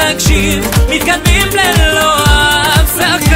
תלמד ותקשיב מתקדמים ללא הפסקה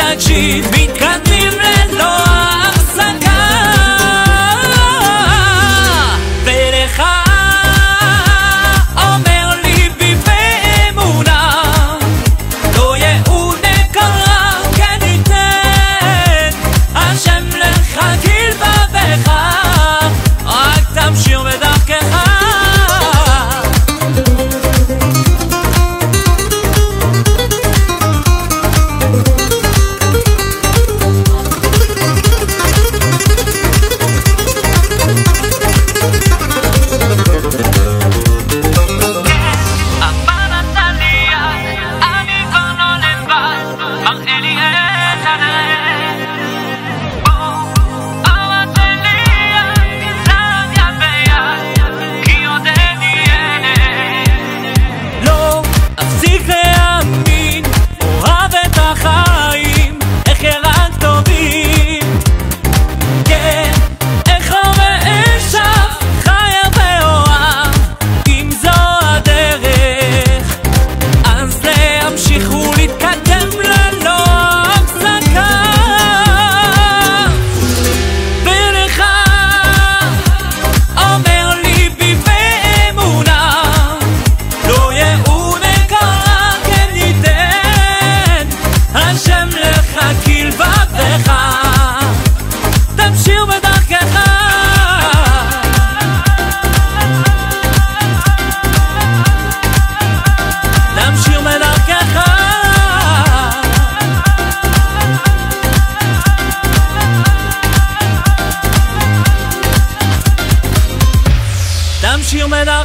tak Secret.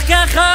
Kachal.